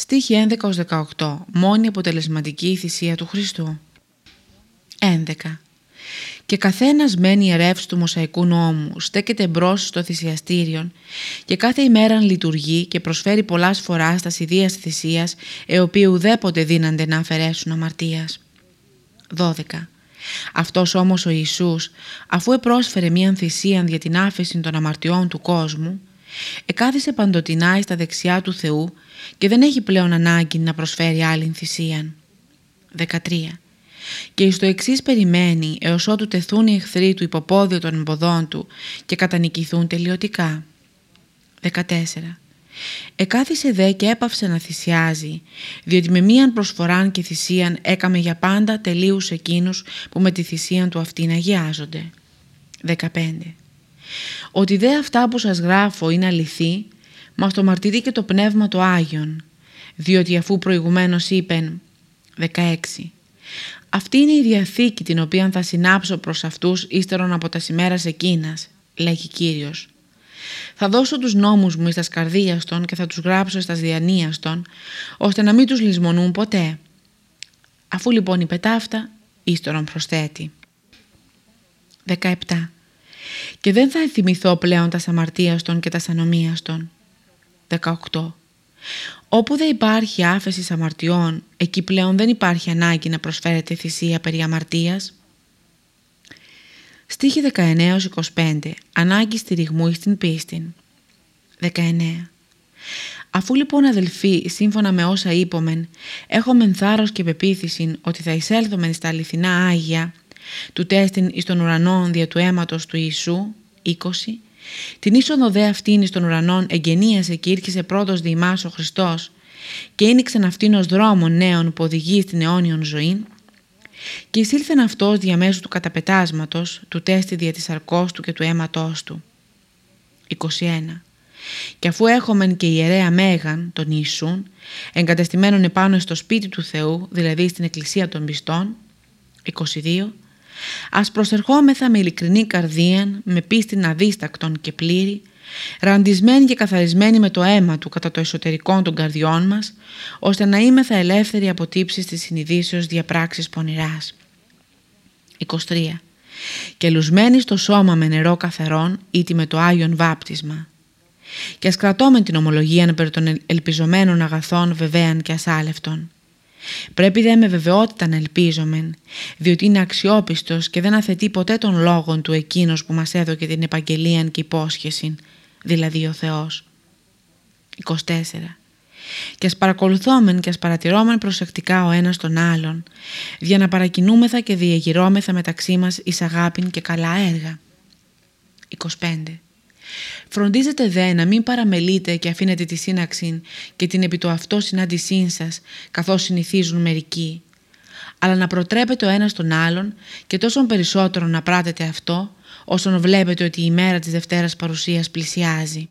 Στοίχη 11-18 Μόνη αποτελεσματική θυσία του Χριστού 11. Και καθένας μένει ιερεύς του Μοσαϊκού νόμου, στέκεται μπρος στο θυσιαστήριο και κάθε ημέραν λειτουργεί και προσφέρει πολλάς φοράς τας ιδίας θυσίας, οι ουδέποτε δίνανται να αφαιρέσουν αμαρτίας. 12. Αυτός όμως ο Ιησούς, αφού επρόσφερε μία θυσία για την άφεση των αμαρτιών του κόσμου, εκάθισε παντοτινά στα δεξιά του Θεού και δεν έχει πλέον ανάγκη να προσφέρει άλλη θυσία. 13. Και εις το εξής περιμένει έως ότου τεθούν οι εχθροί του υποπόδιο των εμποδών του και κατανικηθούν τελειωτικά. 14. Εκάθισε δε και έπαυσε να θυσιάζει, διότι με μίαν προσφοράν και θυσίαν έκαμε για πάντα τελείους εκείνους που με τη θυσίαν του αυτήν αγιάζονται. 15. Ότι δε αυτά που σας γράφω είναι αληθή, μας το μαρτυρεί και το Πνεύμα το Άγιον, διότι αφού προηγουμένως είπεν 16. Αυτή είναι η Διαθήκη την οποία θα συνάψω προς αυτούς ύστερον από τα σημέρας εκείνας, λέγει Κύριος. Θα δώσω τους νόμους μου εις τα σκαρδίας των και θα τους γράψω στα διανοίας των, ώστε να μην τους λησμονούν ποτέ. Αφού λοιπόν είπε ταύτα, ύστερον προσθέτει. 17. Και δεν θα θυμηθώ πλέον τα αμαρτίας των και τα ανομίας των. 18. Όπου δεν υπάρχει άφεση αμαρτιών, εκεί πλέον δεν υπάρχει ανάγκη να προσφέρεται θυσία περί αμαρτίας. Στίχη 19-25. Ανάγκη στηριγμού στην πίστη. 19. Αφού λοιπόν αδελφοί, σύμφωνα με όσα είπομεν, έχουμε θάρρος και πεποίθηση ότι θα εισέλθουμε στα αληθινά Άγια, του τέστην εις τον ουρανό δια του αίματος του Ιησού, 20, την είσοδο δε αυτήν εις των ουρανών εγγενίασε και ήρχισε πρώτος διημάς ο Χριστός και ίνιξεν αυτήν ως δρόμο νέων που οδηγεί στην αιώνιον ζωή και εισήλθεν αυτός διαμέσου του καταπετάσματος του τέστη δια της αρκός του και του αίματός του. 21. Και αφού έχομεν και ιερέα Μέγαν, τον Ιησούν, εγκατεστημένον επάνω στο σπίτι του Θεού, δηλαδή στην εκκλησία των πιστών, 22, Ας προσερχόμεθα με ειλικρινή καρδία, με πίστη αδίστακτον και πλήρη, ραντισμένοι και καθαρισμένοι με το αίμα του κατά το εσωτερικό των καρδιών μας, ώστε να είμεθα ελεύθεροι από τύψεις της συνειδήσεως διαπράξης πονηράς. 23. Και λουσμένοι στο σώμα με νερό καθαρόν, ήτι με το Άγιον βάπτισμα. Και ας κρατώμε την ομολογία περί των ελπιζομένων αγαθών βεβαίαν και ασάλευτων Πρέπει δε με βεβαιότητα να ελπίζομεν, διότι είναι αξιόπιστος και δεν αθετεί ποτέ των λόγων του εκείνος που μας έδωκε την επαγγελία και υπόσχεση, δηλαδή ο Θεός. 24. Και ας παρακολουθόμεν και ας παρατηρώμεν προσεκτικά ο ένας τον άλλον, για να παρακινούμεθα και διεγυρώμεθα μεταξύ μας εις αγάπην και καλά έργα. 25. Φροντίζετε δε να μην παραμελείτε και αφήνετε τη σύναξη και την επί το αυτό συνάντησή σας, καθώς συνηθίζουν μερικοί, αλλά να προτρέπετε ο ένας τον άλλον και τόσο περισσότερο να πράτετε αυτό, όσον βλέπετε ότι η μέρα της Δευτέρας Παρουσίας πλησιάζει.